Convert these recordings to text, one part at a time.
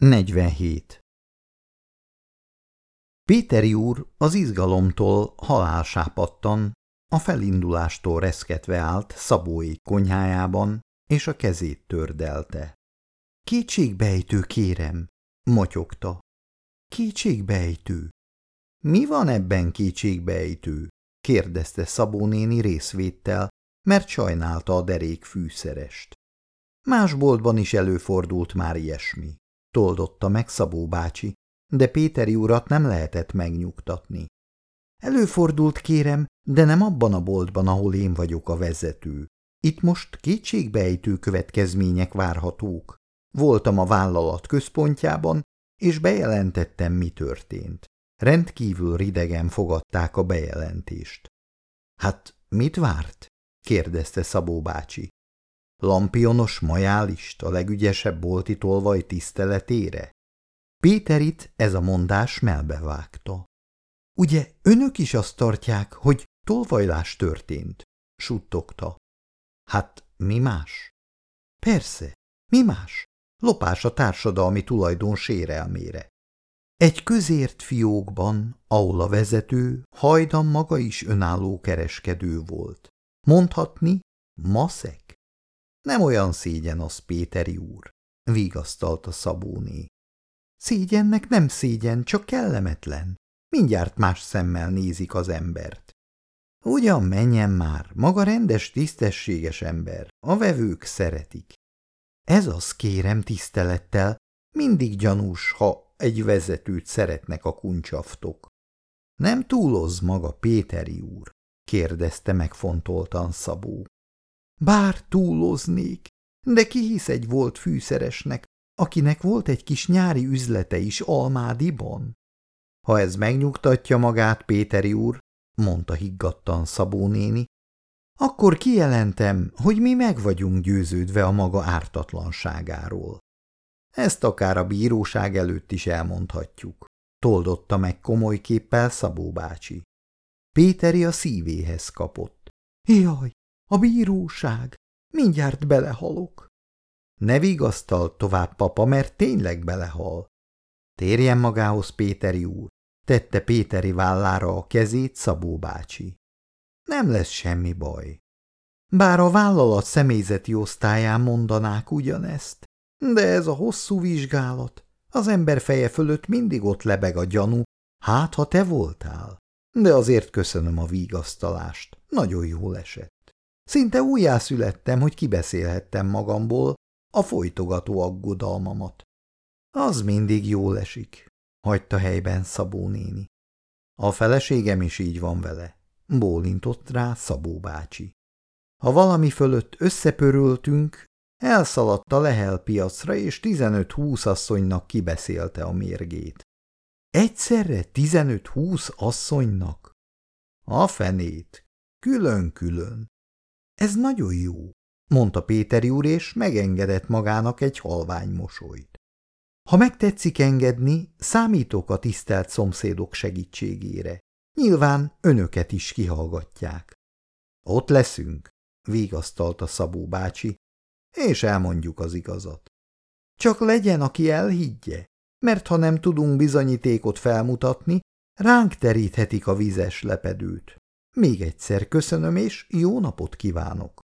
47. Péteri úr az izgalomtól halálsápattan, a felindulástól reszketve állt Szabói konyhájában, és a kezét tördelte. Kétségbejtő, kérem, motyogta. Kétségbejtő. Mi van ebben kétségbejtő? kérdezte Szabó néni részvéttel, mert sajnálta a derék fűszerest. Más boltban is előfordult már ilyesmi toldotta meg Szabó bácsi, de Péteri urat nem lehetett megnyugtatni. Előfordult, kérem, de nem abban a boltban, ahol én vagyok a vezető. Itt most kétségbejtő következmények várhatók. Voltam a vállalat központjában, és bejelentettem, mi történt. Rendkívül ridegen fogadták a bejelentést. Hát mit várt? kérdezte Szabó bácsi. Lampionos majálist a legügyesebb bolti tolvaj tiszteletére? Péterit ez a mondás melbevágta. Ugye önök is azt tartják, hogy tolvajlás történt? suttogta. Hát mi más? Persze, mi más? Lopás a társadalmi tulajdon sérelmére. Egy közért fiókban, ahol a vezető hajdan maga is önálló kereskedő volt. Mondhatni, maszek. Nem olyan szégyen az, Péteri úr, vigasztalta Szabóné. Szégyennek nem szégyen, csak kellemetlen. Mindjárt más szemmel nézik az embert. Ugyan menjen már, maga rendes, tisztességes ember, a vevők szeretik. Ez az kérem tisztelettel, mindig gyanús, ha egy vezetőt szeretnek a kuncsaftok. Nem túloz maga Péteri úr? kérdezte megfontoltan Szabó. Bár túloznék, de ki hisz egy volt fűszeresnek, akinek volt egy kis nyári üzlete is Almádiban? Ha ez megnyugtatja magát, Péteri úr, mondta higgadtan Szabó néni, akkor kijelentem, hogy mi meg vagyunk győződve a maga ártatlanságáról. Ezt akár a bíróság előtt is elmondhatjuk, toldotta meg komoly képpel Szabó bácsi. Péteri a szívéhez kapott. Jaj, a bíróság. Mindjárt belehalok. Ne vigasztal tovább, papa, mert tényleg belehal. Térjen magához, Péteri úr, tette Péteri vállára a kezét Szabó bácsi. Nem lesz semmi baj. Bár a vállalat személyzeti osztályán mondanák ugyanezt, de ez a hosszú vizsgálat, az ember feje fölött mindig ott lebeg a gyanú, hát ha te voltál. De azért köszönöm a vigasztalást, nagyon jól esett. Szinte újjászülettem, hogy kibeszélhettem magamból a folytogató aggodalmamat. Az mindig jól esik, hagyta helyben Szabó néni. A feleségem is így van vele, bólintott rá Szabó bácsi. Ha valami fölött összepörültünk, elszaladt a lehel piacra, és tizenöt-húsz asszonynak kibeszélte a mérgét. Egyszerre tizenöt-húsz asszonynak? A fenét, külön-külön. Ez nagyon jó, mondta Péteri úr, és megengedett magának egy halvány mosolyt. Ha megtetszik engedni, számítok a tisztelt szomszédok segítségére. Nyilván önöket is kihallgatják. Ott leszünk, vigasztalta Szabó bácsi, és elmondjuk az igazat. Csak legyen, aki elhiggye, mert ha nem tudunk bizonyítékot felmutatni, ránk teríthetik a vizes lepedőt. Még egyszer köszönöm, és jó napot kívánok!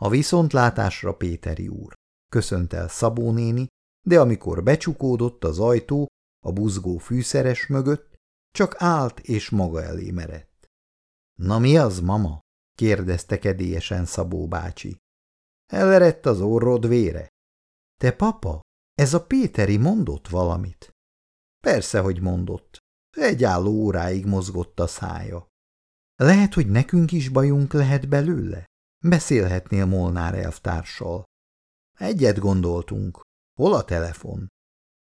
A viszontlátásra Péteri úr, köszönt el Szabó néni, de amikor becsukódott az ajtó a buzgó fűszeres mögött, csak állt és maga elé merett. – Na mi az, mama? – kérdezte kedélyesen Szabó bácsi. – Elerett az orrod vére? – Te papa, ez a Péteri mondott valamit? – Persze, hogy mondott. Egy álló óráig mozgott a szája. Lehet, hogy nekünk is bajunk lehet belőle? Beszélhetnél Molnár elvtárssal. Egyet gondoltunk. Hol a telefon?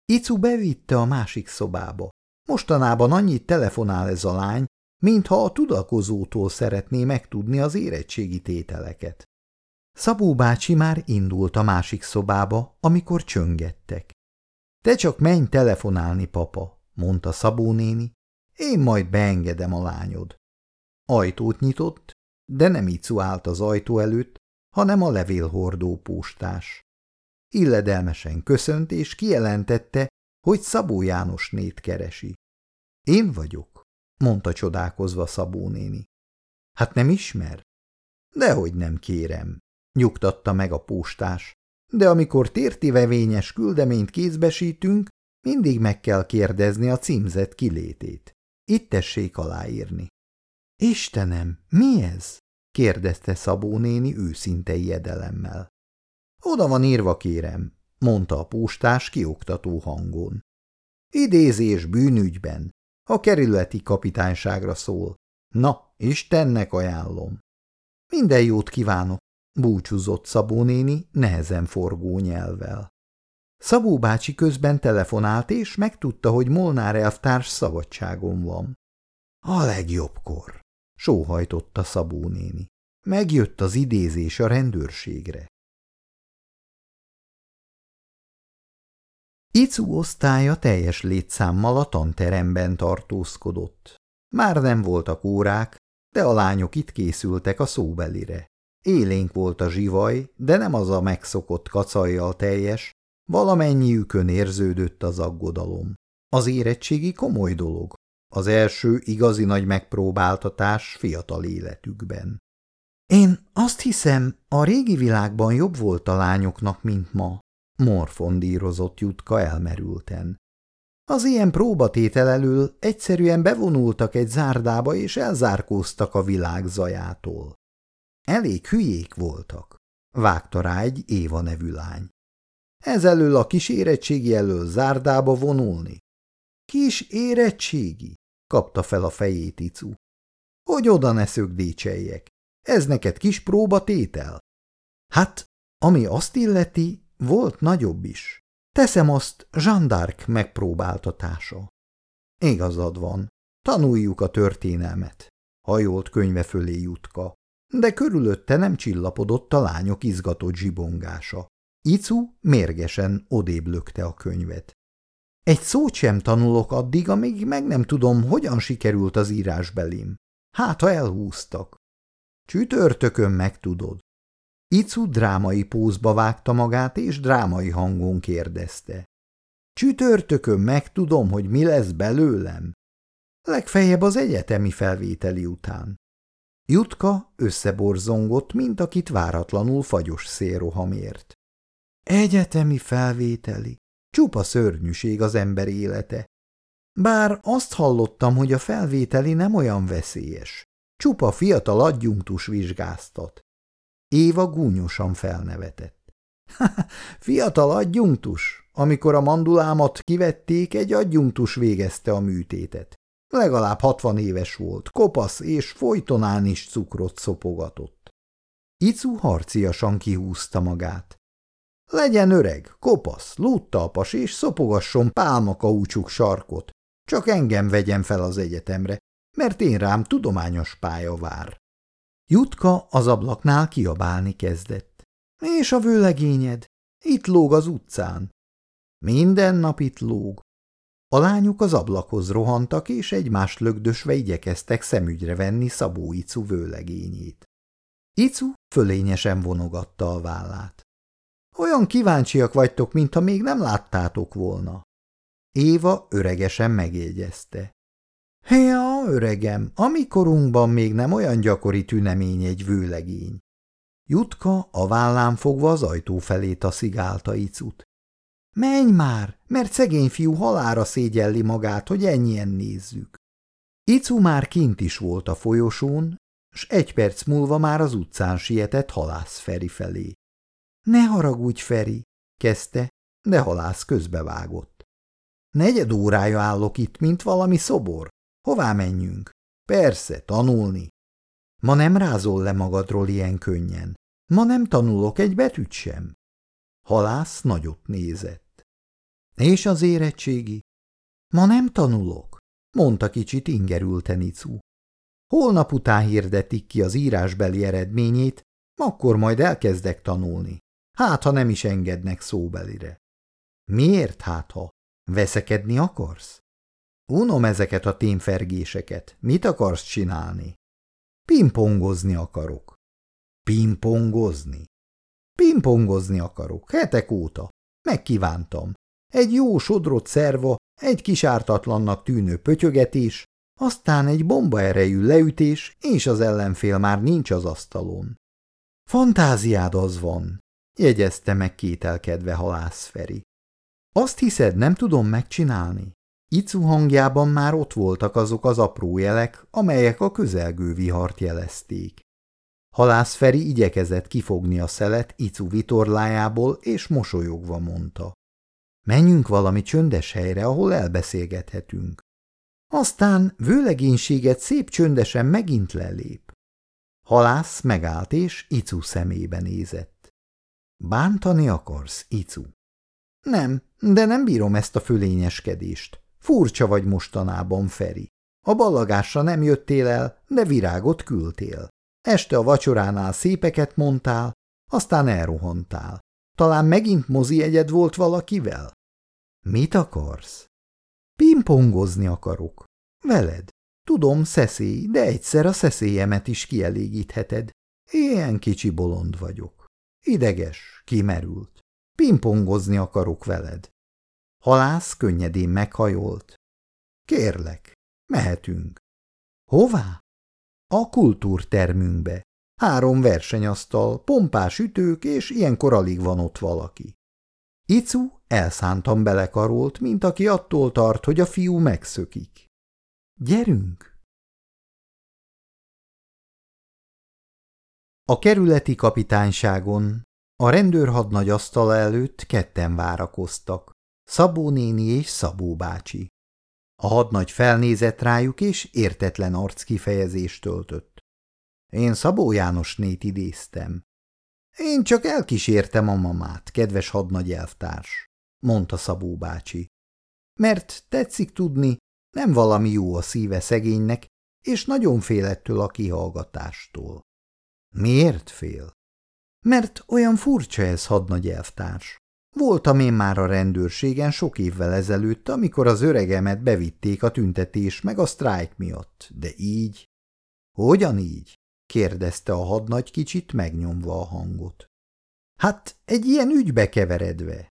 Icu bevitte a másik szobába. Mostanában annyit telefonál ez a lány, mintha a tudakozótól szeretné megtudni az érettségi tételeket. Szabó bácsi már indult a másik szobába, amikor csöngettek. Te csak menj telefonálni, papa, mondta Szabó néni, én majd beengedem a lányod. Ajtót nyitott, de nem Icu állt az ajtó előtt, hanem a levélhordó postás. illedelmesen köszönt és kijelentette, hogy Szabó nét keresi. Én vagyok, mondta csodálkozva Szabó néni. Hát nem ismer? Dehogy nem kérem, nyugtatta meg a postás, de amikor tértivevényes küldeményt kézbesítünk, mindig meg kell kérdezni a címzet kilétét. Itt tessék aláírni. Istenem, mi ez? kérdezte Szabó néni őszinte ijedelemmel. Oda van írva, kérem, mondta a postás kioktató hangon. Idézés bűnügyben. A kerületi kapitányságra szól. Na, Istennek ajánlom. Minden jót kívánok, búcsúzott Szabó néni nehezen forgó nyelvvel. Szabó bácsi közben telefonált, és megtudta, hogy Molnár elvtárs szabadságon van. A legjobbkor, sóhajtotta Szabó néni. Megjött az idézés a rendőrségre. Icu osztálya teljes létszámmal a tanteremben tartózkodott. Már nem voltak órák, de a lányok itt készültek a szóbelire. Élénk volt a zsivaj, de nem az a megszokott kacajjal teljes, valamennyiükön érződött az aggodalom. Az érettségi komoly dolog, az első igazi nagy megpróbáltatás fiatal életükben. Én azt hiszem, a régi világban jobb volt a lányoknak, mint ma, morfondírozott Jutka elmerülten. Az ilyen próbatétel elől egyszerűen bevonultak egy zárdába és elzárkóztak a világ zajától. Elég hülyék voltak, vágta rá egy Éva nevű lány. Ez elől a kis érettségi elől zárdába vonulni. Kis érettségi, kapta fel a fejét Icu. Hogy oda ne szögdécseljek, ez neked kis próbatétel? Hát, ami azt illeti, volt nagyobb is. Teszem azt zsandárk megpróbáltatása. Igazad van, tanuljuk a történelmet, hajolt könyve fölé jutka, de körülötte nem csillapodott a lányok izgatott zsibongása. Icu mérgesen odébb lökte a könyvet. Egy szót sem tanulok addig, amíg meg nem tudom, hogyan sikerült az írásbelim. Hát, ha elhúztak. Csütörtökön megtudod. Icu drámai pózba vágta magát, és drámai hangon kérdezte. Csütörtökön megtudom, hogy mi lesz belőlem. Legfeljebb az egyetemi felvételi után. Jutka összeborzongott, mint akit váratlanul fagyos szélrohamért. Egyetemi felvételi. Csupa szörnyűség az ember élete. Bár azt hallottam, hogy a felvételi nem olyan veszélyes. Csupa fiatal adjunktus vizsgáztat. Éva gúnyosan felnevetett. fiatal adjunktus? Amikor a mandulámat kivették, egy adjunktus végezte a műtétet. Legalább hatvan éves volt, kopasz és folytonán is cukrot szopogatott. Icu harciasan kihúzta magát. Legyen öreg, kopasz, lúttalpas és szopogasson pálmakaucsuk sarkot. Csak engem vegyen fel az egyetemre, mert én rám tudományos pálya vár. Jutka az ablaknál kiabálni kezdett. És a vőlegényed? Itt lóg az utcán. Minden nap itt lóg. A lányok az ablakhoz rohantak, és egymást lögdösve igyekeztek szemügyre venni Szabó Icu vőlegényét. Icu fölényesen vonogatta a vállát. Olyan kíváncsiak vagytok, mintha még nem láttátok volna. Éva öregesen megjegyezte. Ja, öregem, amikorunkban még nem olyan gyakori tünemény egy vőlegény. Jutka a vállán fogva az ajtó felé taszigálta Icut. Menj már, mert szegény fiú halára szégyelli magát, hogy ennyien nézzük. Icu már kint is volt a folyosón, s egy perc múlva már az utcán sietett halász felé. Ne haragudj, Feri, kezdte, de halász közbevágott. Negyed órája állok itt, mint valami szobor. Hová menjünk? Persze, tanulni. Ma nem rázol le magadról ilyen könnyen. Ma nem tanulok egy betűt sem. Halász nagyot nézett. És az érettségi? Ma nem tanulok, mondta kicsit ingerülten Icu. Holnap után hirdetik ki az írásbeli eredményét, akkor majd elkezdek tanulni. Hát, ha nem is engednek szóbelire. Miért hát, ha? Veszekedni akarsz? Unom ezeket a témfergéseket. Mit akarsz csinálni? Pingpongozni akarok. Pingpongozni? Pingpongozni akarok, hetek óta. Megkívántam. Egy jó sodrott szerva, egy kis ártatlannak tűnő pötyögetés, aztán egy bombaerejű leütés, és az ellenfél már nincs az asztalon. Fantáziád az van, jegyezte meg kételkedve halász Feri. Azt hiszed, nem tudom megcsinálni? Icu hangjában már ott voltak azok az apró jelek, amelyek a közelgő vihart jelezték. Halász Feri igyekezett kifogni a szelet Icu vitorlájából, és mosolyogva mondta. Menjünk valami csöndes helyre, ahol elbeszélgethetünk. Aztán vőlegénységet szép csöndesen megint lelép. Halász megállt, és Icu szemébe nézett. Bántani akarsz, Icu? Nem, de nem bírom ezt a fölényeskedést. Furcsa vagy mostanában, Feri. A ballagásra nem jöttél el, de virágot küldtél. Este a vacsoránál szépeket mondtál, aztán elrohantál. Talán megint mozi egyed volt valakivel? Mit akarsz? Pingpongozni akarok. Veled. Tudom, szeszély, de egyszer a szeszélyemet is kielégítheted. Ilyen kicsi bolond vagyok. Ideges, kimerült. Pingpongozni akarok veled. Halász könnyedén meghajolt. Kérlek, mehetünk. Hová? A kultúrtermünkbe. Három versenyasztal, pompás ütők, és ilyenkor alig van ott valaki. Icu elszántan belekarolt, mint aki attól tart, hogy a fiú megszökik. Gyerünk! A kerületi kapitányságon a rendőrhadnagy asztala előtt ketten várakoztak, Szabó néni és Szabó bácsi. A hadnagy felnézett rájuk, és értetlen arc kifejezést töltött. Én Szabó Jánosnét idéztem. Én csak elkísértem a mamát, kedves hadnagy elvtárs, mondta Szabó bácsi. Mert tetszik tudni, nem valami jó a szíve szegénynek, és nagyon fél ettől a kihallgatástól. Miért fél? Mert olyan furcsa ez, hadnagy elvtárs. Voltam én már a rendőrségen sok évvel ezelőtt, amikor az öregemet bevitték a tüntetés meg a sztrájk miatt, de így... Hogyan így? kérdezte a hadnagy kicsit megnyomva a hangot. Hát egy ilyen ügybe keveredve.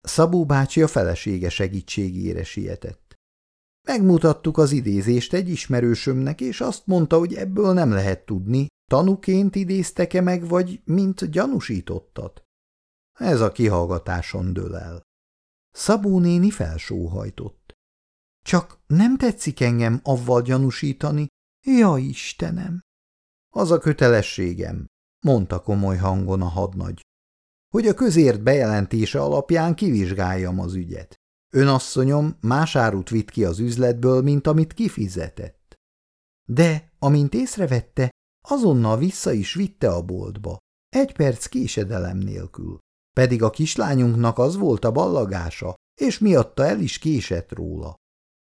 Szabó bácsi a felesége segítségére sietett. Megmutattuk az idézést egy ismerősömnek, és azt mondta, hogy ebből nem lehet tudni, tanuként idéztek-e meg, vagy mint gyanúsítottat. Ez a kihallgatáson dől el. Szabó néni felsóhajtott. Csak nem tetszik engem avval gyanúsítani? Ja, Istenem! Az a kötelességem, mondta komoly hangon a hadnagy, hogy a közért bejelentése alapján kivizsgáljam az ügyet. Ön asszonyom más árut vitt ki az üzletből, mint amit kifizetett. De, amint észrevette, azonnal vissza is vitte a boltba, egy perc késedelem nélkül. Pedig a kislányunknak az volt a ballagása, és miatta el is késett róla.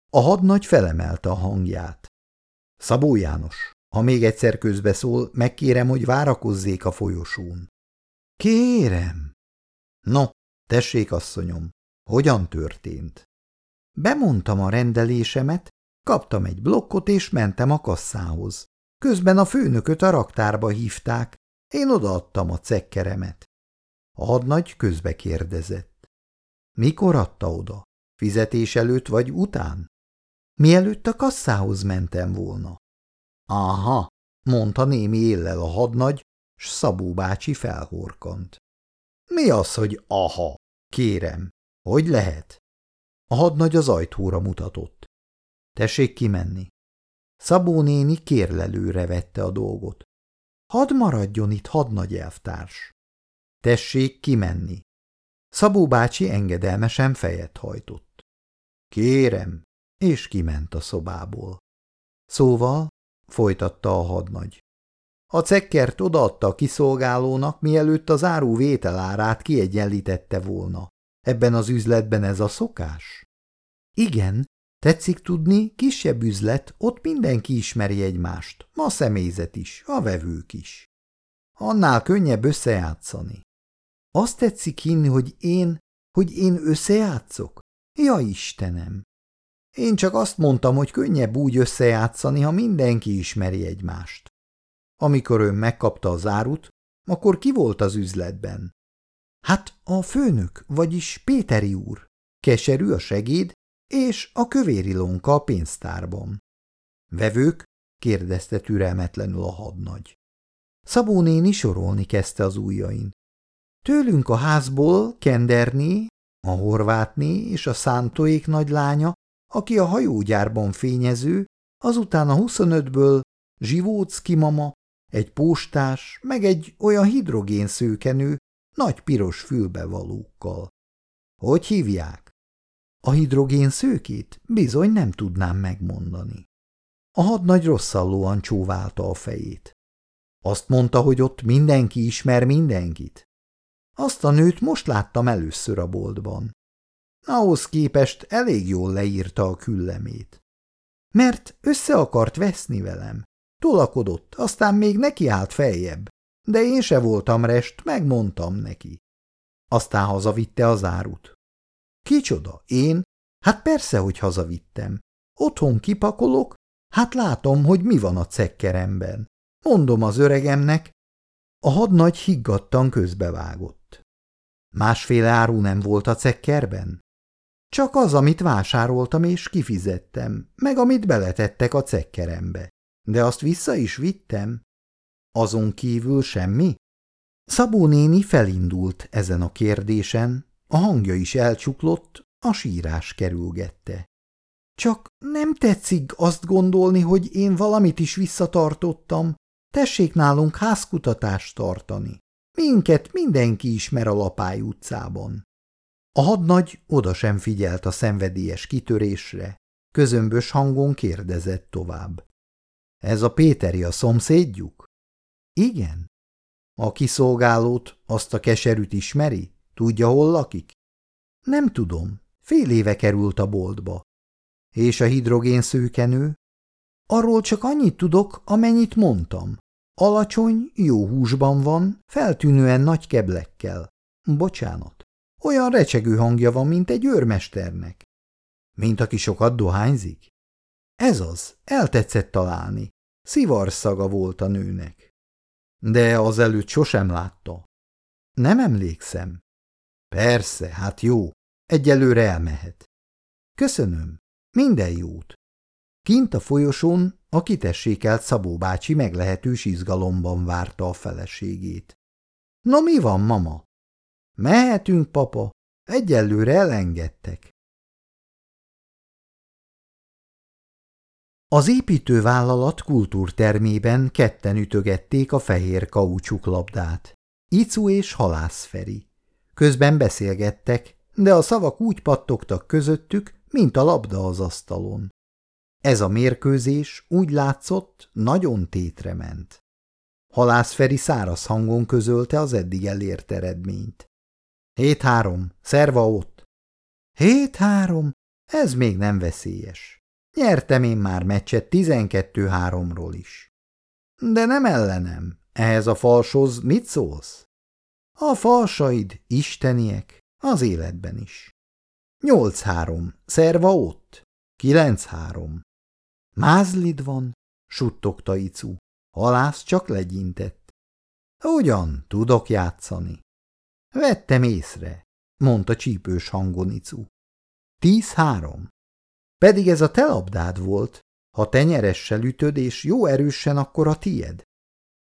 A hadnagy felemelte a hangját. Szabó János, ha még egyszer közbeszól, megkérem, hogy várakozzék a folyosón. Kérem. No, tessék, asszonyom, hogyan történt? Bemondtam a rendelésemet, kaptam egy blokkot és mentem a kasszához. Közben a főnököt a raktárba hívták, én odaadtam a cekkeremet. A hadnagy közbe kérdezett. Mikor adta oda? Fizetés előtt vagy után? Mielőtt a kasszához mentem volna. Aha, mondta némi éllel a hadnagy, s Szabó bácsi felhorkant. Mi az, hogy aha? Kérem, hogy lehet? A hadnagy az ajtóra mutatott. Tessék kimenni. Szabó néni kérlelőre vette a dolgot. Hadd maradjon itt hadnagy elvtárs. Tessék kimenni. Szabó bácsi engedelmesen fejet hajtott. Kérem, és kiment a szobából. Szóval, folytatta a hadnagy. A cekkert odaadta a kiszolgálónak, mielőtt az áru vételárát kiegyenlítette volna. Ebben az üzletben ez a szokás? Igen, tetszik tudni, kisebb üzlet, ott mindenki ismeri egymást, a személyzet is, a vevők is. Annál könnyebb összejátszani. Azt tetszik hinni, hogy én, hogy én összejátszok? Ja, Istenem! Én csak azt mondtam, hogy könnyebb úgy összejátszani, ha mindenki ismeri egymást. Amikor ön megkapta az árut, Akkor ki volt az üzletben? Hát a főnök, vagyis Péteri úr. Keserű a segéd, és a kövérilónka a pénztárban. Vevők? kérdezte türelmetlenül a hadnagy. Szabó néni sorolni kezdte az ujjain. Tőlünk a házból Kenderné, a horvátné és a szántóék nagylánya, aki a hajógyárban fényező, azután a 25-ből Zsivócki mama, egy postás, meg egy olyan hidrogén szőkenő, nagy piros fülbevalókkal. Hogy hívják? A hidrogén szőkét bizony nem tudnám megmondani. A hadnagy rosszallóan csóválta a fejét. Azt mondta, hogy ott mindenki ismer mindenkit. Azt a nőt most láttam először a boltban. Ahhoz képest elég jól leírta a küllemét. Mert össze akart veszni velem. Tolakodott, aztán még neki állt feljebb. De én se voltam rest, megmondtam neki. Aztán hazavitte az árut. Kicsoda, én? Hát persze, hogy hazavittem. Otthon kipakolok, hát látom, hogy mi van a cekkeremben. Mondom az öregemnek. A hadnagy higgadtan közbevágott. Másféle áru nem volt a cekkerben? Csak az, amit vásároltam és kifizettem, meg amit beletettek a cekkerembe. De azt vissza is vittem. Azon kívül semmi? Szabó néni felindult ezen a kérdésen, a hangja is elcsuklott, a sírás kerülgette. Csak nem tetszik azt gondolni, hogy én valamit is visszatartottam. Tessék nálunk házkutatást tartani. Minket mindenki ismer a Lapály utcában. A hadnagy oda sem figyelt a szenvedélyes kitörésre, közömbös hangon kérdezett tovább. Ez a Péteri a szomszédjuk? Igen. A kiszolgálót, azt a keserűt ismeri? Tudja, hol lakik? Nem tudom. Fél éve került a boltba. És a hidrogén szőkenő? Arról csak annyit tudok, amennyit mondtam. Alacsony, jó húsban van, feltűnően nagy keblekkel. Bocsánat. Olyan recsegő hangja van, mint egy őrmesternek. Mint aki sokat dohányzik? Ez az, eltetszett találni. Szivarszaga volt a nőnek. De az előtt sosem látta. Nem emlékszem. Persze, hát jó. Egyelőre elmehet. Köszönöm. Minden jót. Kint a folyosón a kitessékelt Szabó bácsi meglehetős izgalomban várta a feleségét. No mi van, mama? Mehetünk, papa. Egyelőre elengedtek. Az építővállalat kultúrtermében ketten ütögették a fehér kaucsuklabdát. Icu és halászferi. Közben beszélgettek, de a szavak úgy pattogtak közöttük, mint a labda az asztalon. Ez a mérkőzés úgy látszott, nagyon tétrement. Halászferi száraz hangon közölte az eddig elért eredményt. Hét-három, szerva ott. Hét-három, ez még nem veszélyes. Nyertem én már meccset tizenkettő-háromról is. De nem ellenem. Ehhez a falshoz mit szólsz? A falsaid isteniek, az életben is. Nyolc-három, szerva ott. Kilenc-három. Mázlid van, suttogta Icu. Halász csak legyintett. Ugyan, tudok játszani. Vettem észre, mondta csípős hangon Icu. Tíz-három. Pedig ez a te labdád volt. Ha tenyeressel ütöd és jó erősen, akkor a tied.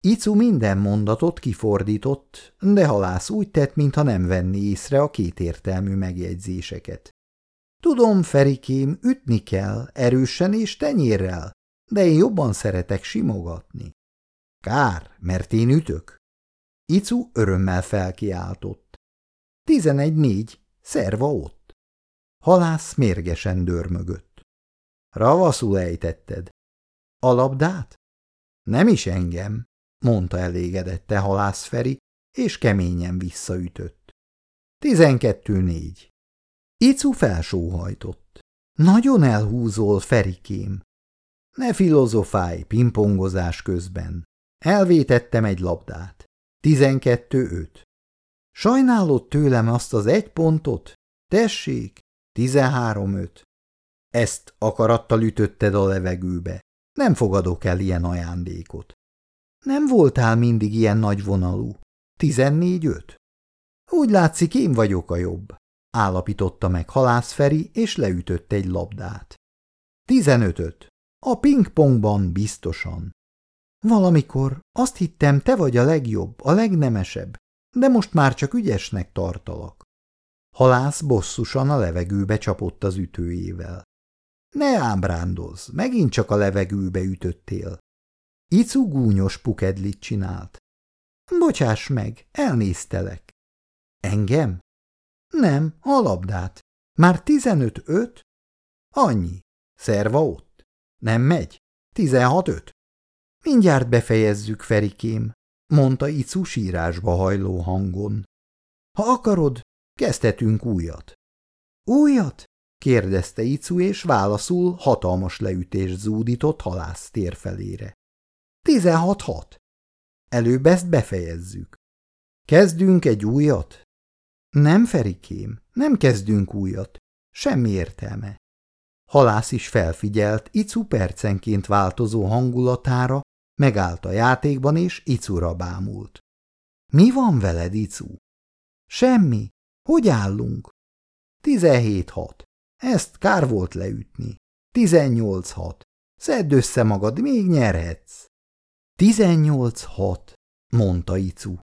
Icu minden mondatot kifordított, de halász úgy tett, mintha nem venni észre a kétértelmű megjegyzéseket. Tudom, Ferikém, ütni kell, erősen és tenyérrel, de én jobban szeretek simogatni. Kár, mert én ütök. Icu örömmel felkiáltott. Tizenegy négy, szerva ott. Halász mérgesen dörmögött. Ravaszul ejtetted. A labdát? Nem is engem, mondta elégedette halász Feri, és keményen visszaütött. Tizenkettő négy. Icu felsóhajtott. Nagyon elhúzol, Ferikém. Ne filozofálj pingpongozás közben. Elvétettem egy labdát. Tizenkettő öt. Sajnálod tőlem azt az egy pontot? Tessék, Tizenhárom öt. Ezt akarattal ütötted a levegőbe. Nem fogadok el ilyen ajándékot. Nem voltál mindig ilyen nagyvonalú. Tizennégy-öt? Úgy látszik, én vagyok a jobb, állapította meg halász Feri, és leütött egy labdát. Tizenötöt. A pingpongban biztosan. Valamikor azt hittem, te vagy a legjobb, a legnemesebb, de most már csak ügyesnek tartalak. Halász bosszusan a levegőbe csapott az ütőjével. Ne ábrándozz, megint csak a levegőbe ütöttél. Icu gúnyos pukedlit csinált. Bocsáss meg, elnéztelek. Engem? Nem, a labdát. Már tizenöt-öt? Annyi. Szerva ott. Nem megy? Tizenhat-öt? Mindjárt befejezzük, Ferikém, mondta Icu sírásba hajló hangon. Ha akarod, kezdhetünk újat. Újat? kérdezte Icu, és válaszul hatalmas leütést zúdított halász tér felére. Tizenhat-hat. Előbb ezt befejezzük. Kezdünk egy újat? Nem, Ferikém, nem kezdünk újat. Semmi értelme. Halász is felfigyelt Icu percenként változó hangulatára, megállt a játékban, és Icura bámult. Mi van veled, Icu? Semmi. Hogy állunk? Tizenhét hat. Ezt kár volt leütni. Tizennyolc hat. Szedd össze magad, még nyerhetsz. Tizennyolc hat, mondta Icu.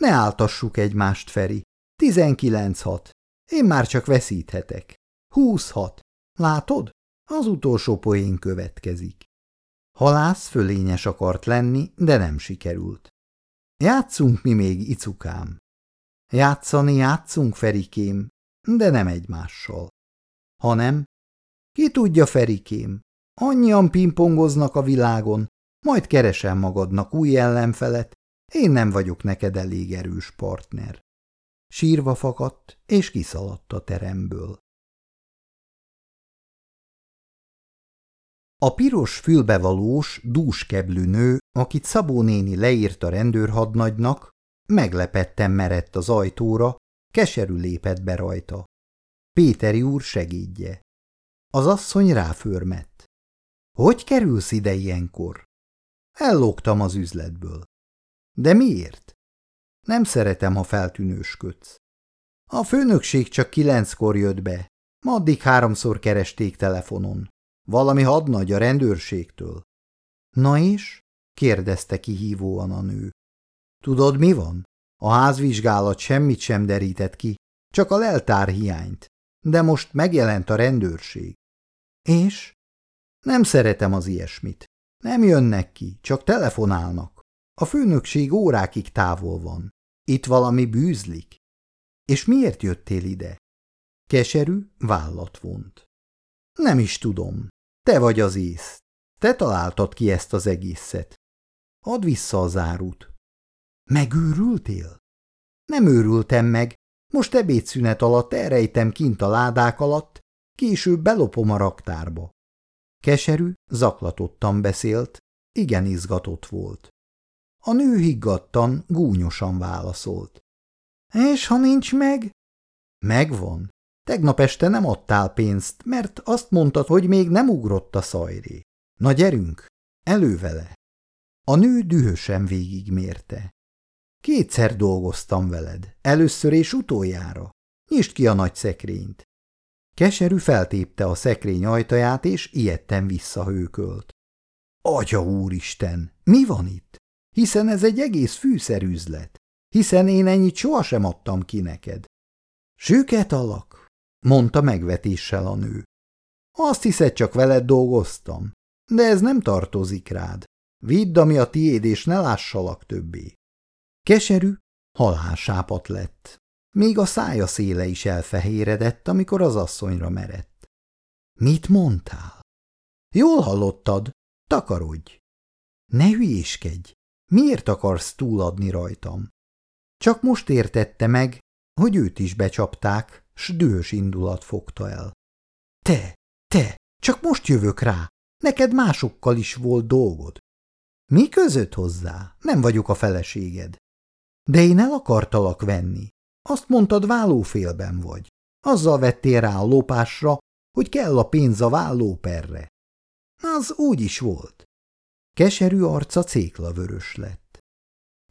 Ne áltassuk egymást, Feri. Tizenkilenc hat. Én már csak veszíthetek. Húsz hat. Látod? Az utolsó poén következik. Halász fölényes akart lenni, de nem sikerült. Játszunk mi még, icukám. Játszani játszunk, Ferikém, de nem egymással. Hanem, ki tudja, Ferikém, annyian pingpongoznak a világon, majd keresem magadnak új ellenfelet, én nem vagyok neked elég erős partner. Sírva fakadt, és kiszaladt a teremből. A piros fülbevalós, dúskeblű nő, akit Szabó néni leírt a rendőrhadnagynak, meglepetten merett az ajtóra, keserű lépett be rajta. Péteri úr segédje. Az asszony ráförmett. Hogy kerülsz ide ilyenkor? Ellógtam az üzletből. De miért? Nem szeretem, ha feltűnősködsz. A főnökség csak kilenckor jött be, addig háromszor keresték telefonon. Valami hadnagy a rendőrségtől. Na és? kérdezte kihívóan a nő. Tudod, mi van? A házvizsgálat semmit sem derített ki, csak a leltár hiányt. De most megjelent a rendőrség. És? Nem szeretem az ilyesmit. Nem jönnek ki, csak telefonálnak. A főnökség órákig távol van. Itt valami bűzlik. És miért jöttél ide? Keserű vállat vont. Nem is tudom. Te vagy az ész. Te találtad ki ezt az egészet. Add vissza az árut. Megőrültél? Nem őrültem meg. Most ebédszünet alatt elrejtem kint a ládák alatt, később belopom a raktárba. Keserű, zaklatottan beszélt, igen izgatott volt. A nő higgadtan, gúnyosan válaszolt. És ha nincs meg? Megvan. Tegnap este nem adtál pénzt, mert azt mondtad, hogy még nem ugrott a szajré. Na gyerünk, elővele. A nő dühösen végigmérte. Kétszer dolgoztam veled, először és utoljára. Nyisd ki a nagy szekrényt. Keserű feltépte a szekrény ajtaját, és ilyetten visszahőkölt. Atya úristen, mi van itt? Hiszen ez egy egész fűszerüzlet. Hiszen én ennyit sohasem adtam ki neked. Süket alak, mondta megvetéssel a nő. Azt hiszed, csak veled dolgoztam, de ez nem tartozik rád. Vidd, ami a tiéd, és ne lássalak többé. Keserű, halálsápat lett. Még a szája széle is elfehéredett, amikor az asszonyra merett. Mit mondtál? Jól hallottad, takarodj. Ne hülyéskedj, miért akarsz túladni rajtam? Csak most értette meg, hogy őt is becsapták, s dühös indulat fogta el. Te, te, csak most jövök rá, neked másokkal is volt dolgod. Mi között hozzá? Nem vagyok a feleséged. De én el akartalak venni. Azt mondtad, vállófélben vagy. Azzal vettél rá a lopásra, hogy kell a pénz a vállóperre. Az úgy is volt. Keserű arca cékla vörös lett.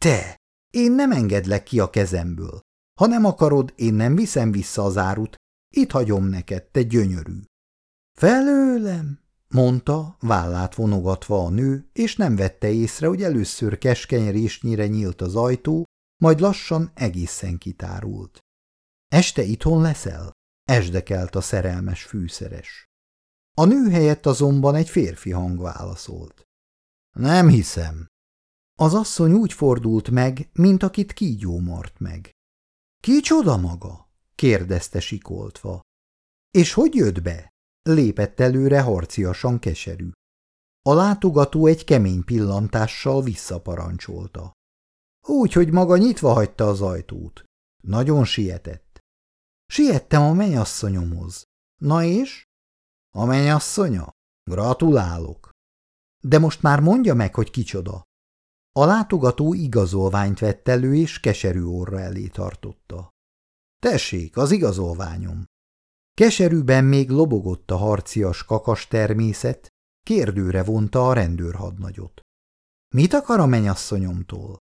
Te, Én nem engedlek ki a kezemből. Ha nem akarod, én nem viszem vissza az árut, itt hagyom neked, te gyönyörű. Felőlem, mondta, vállát vonogatva a nő, és nem vette észre, hogy először keskeny résnyire nyílt az ajtó, majd lassan egészen kitárult. Este itthon leszel? Esdekelt a szerelmes fűszeres. A nő helyett azonban egy férfi hang válaszolt. Nem hiszem. Az asszony úgy fordult meg, mint akit kígyó mart meg. Kicsoda maga? kérdezte sikoltva. És hogy jött be? Lépett előre harciasan keserű. A látogató egy kemény pillantással visszaparancsolta. Úgy, hogy maga nyitva hagyta az ajtót. Nagyon sietett. Siettem a mennyasszonyomhoz. Na és? A mennyasszonya? Gratulálok. De most már mondja meg, hogy kicsoda. A látogató igazolványt vett elő, és keserű orra elé tartotta. Tessék, az igazolványom. Keserűben még lobogott a harcias kakas természet, kérdőre vonta a rendőrhadnagyot. Mit akar a menyasszonyomtól?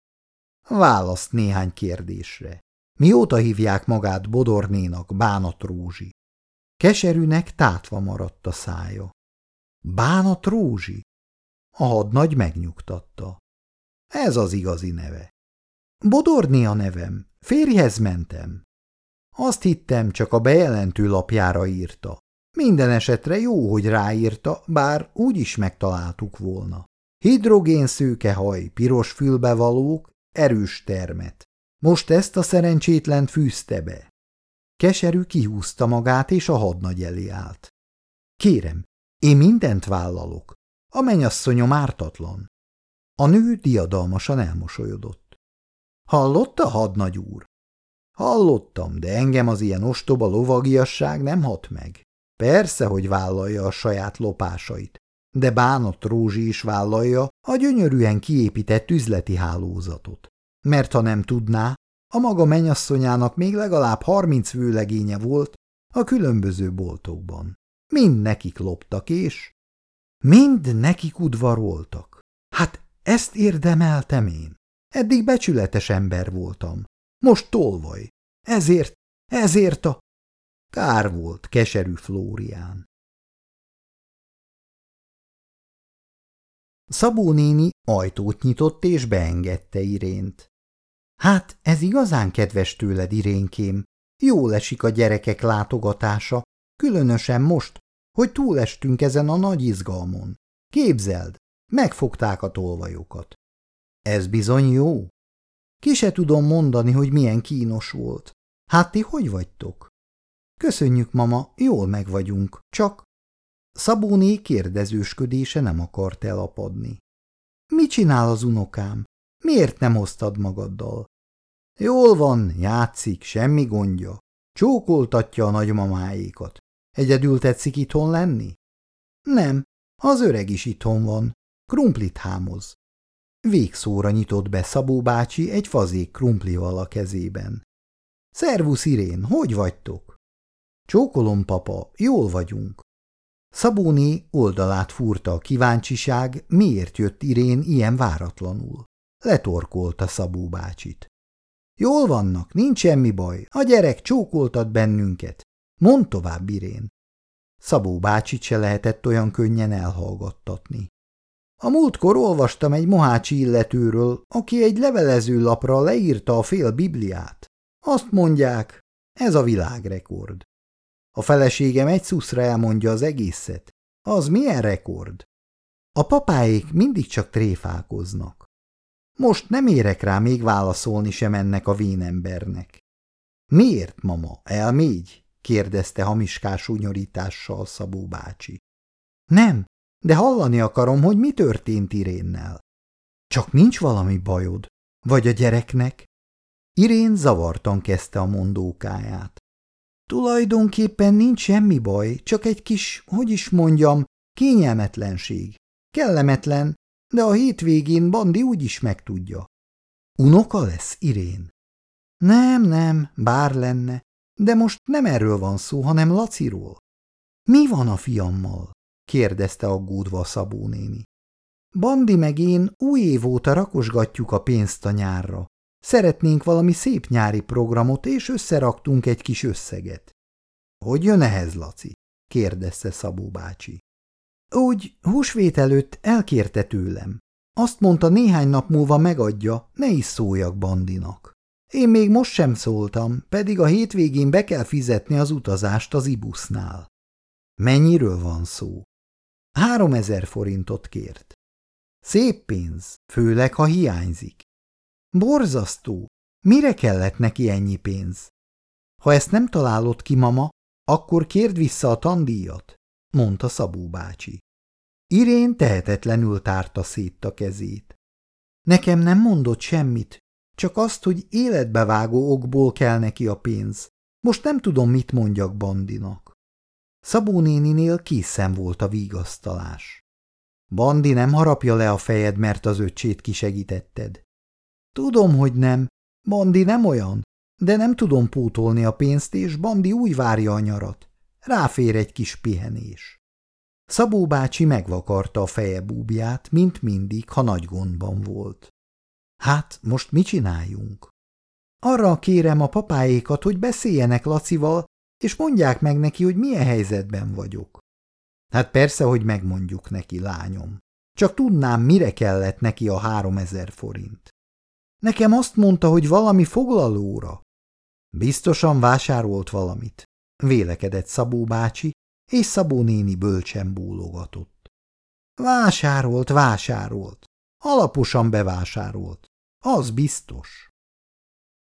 Választ néhány kérdésre. Mióta hívják magát Bodornénak Bánat Rózsi? Keserűnek tátva maradt a szája. Bánat Rózsi? A hadnagy megnyugtatta. Ez az igazi neve. Bodorné a nevem, férjhez mentem. Azt hittem, csak a bejelentő lapjára írta. Minden esetre jó, hogy ráírta, bár úgy is megtaláltuk volna. Hidrogén szőkehaj, piros fülbevalók, erős termet. Most ezt a szerencsétlen fűzte be. Keserű kihúzta magát, és a hadnagy elé állt. Kérem, én mindent vállalok. A mennyasszonyom ártatlan. A nő diadalmasan elmosolyodott. Hallotta, hadnagy úr? Hallottam, de engem az ilyen ostoba lovagiasság nem hat meg. Persze, hogy vállalja a saját lopásait, de bánat Rózsi is vállalja a gyönyörűen kiépített üzleti hálózatot. Mert ha nem tudná, a maga menyasszonyának még legalább harminc vőlegénye volt a különböző boltokban. Mind nekik loptak, és... Mind nekik udvaroltak. Hát ezt érdemeltem én. Eddig becsületes ember voltam. Most tolvaj. Ezért, ezért a... Kár volt, keserű Flórián. Szabó néni ajtót nyitott és beengedte Irént. Hát, ez igazán kedves tőled, Irénkém. Jól esik a gyerekek látogatása, különösen most, hogy túlestünk ezen a nagy izgalmon. Képzeld, megfogták a tolvajokat. Ez bizony jó. Ki se tudom mondani, hogy milyen kínos volt. Hát ti hogy vagytok? Köszönjük, mama, jól megvagyunk, csak... Szabóné kérdezősködése nem akart elapadni. Mit csinál az unokám? Miért nem hoztad magaddal? Jól van, játszik, semmi gondja. Csókoltatja a nagymamáékat. Egyedül tetszik itthon lenni? Nem, az öreg is itthon van. Krumplit hámoz. Végszóra nyitott be Szabó bácsi egy fazék krumplival a kezében. Szervusz, Irén, hogy vagytok? Csókolom, papa, jól vagyunk. Szabóné oldalát fúrta a kíváncsiság, miért jött Irén ilyen váratlanul. Letorkolta Szabó bácsit. Jól vannak, nincs semmi baj, a gyerek csókoltat bennünket. Mond tovább, Irén. Szabó bácsit se lehetett olyan könnyen elhallgattatni. A múltkor olvastam egy mohácsi illetőről, aki egy levelező lapra leírta a fél Bibliát. Azt mondják, ez a világrekord. A feleségem egy szuszra elmondja az egészet. Az milyen rekord? A papáék mindig csak tréfálkoznak. Most nem érek rá még válaszolni sem ennek a vénembernek. Miért, mama, elmégy? kérdezte hamiskás unyorítással Szabó bácsi. Nem, de hallani akarom, hogy mi történt Irénnel. Csak nincs valami bajod? Vagy a gyereknek? Irén zavartan kezdte a mondókáját. Tulajdonképpen nincs semmi baj, csak egy kis, hogy is mondjam, kényelmetlenség. Kellemetlen, de a hétvégén Bandi úgyis megtudja. Unoka lesz, Irén? Nem, nem, bár lenne, de most nem erről van szó, hanem Laciról. Mi van a fiammal? kérdezte aggódva Szabó néni. Bandi meg én új év óta rakosgatjuk a pénzt a nyárra. Szeretnénk valami szép nyári programot, és összeraktunk egy kis összeget. – Hogy jön ehhez, Laci? – kérdezte Szabó bácsi. – Úgy húsvét előtt elkérte tőlem. Azt mondta, néhány nap múlva megadja, ne is szóljak Bandinak. Én még most sem szóltam, pedig a hétvégén be kell fizetni az utazást az ibusznál. Mennyiről van szó? Három ezer forintot kért. Szép pénz, főleg, ha hiányzik. Borzasztó! Mire kellett neki ennyi pénz? Ha ezt nem találod ki, mama, akkor kérd vissza a tandíjat, mondta Szabó bácsi. Irén tehetetlenül tárta szét a kezét. Nekem nem mondott semmit, csak azt, hogy életbevágó okból kell neki a pénz. Most nem tudom, mit mondjak Bandinak. Szabó néninél készen volt a vigasztalás. Bandi nem harapja le a fejed, mert az öccsét kisegítetted. Tudom, hogy nem. Bandi nem olyan, de nem tudom pótolni a pénzt, és Bandi úgy várja a nyarat. Ráfér egy kis pihenés. Szabó bácsi megvakarta a feje búbját, mint mindig, ha nagy gondban volt. Hát, most mit csináljunk? Arra kérem a papáékat, hogy beszéljenek Lacival, és mondják meg neki, hogy milyen helyzetben vagyok. Hát persze, hogy megmondjuk neki, lányom. Csak tudnám, mire kellett neki a háromezer forint. Nekem azt mondta, hogy valami foglalóra. Biztosan vásárolt valamit, vélekedett Szabó bácsi, és Szabó néni bölcsen bólogatott. Vásárolt, vásárolt. Alaposan bevásárolt. Az biztos.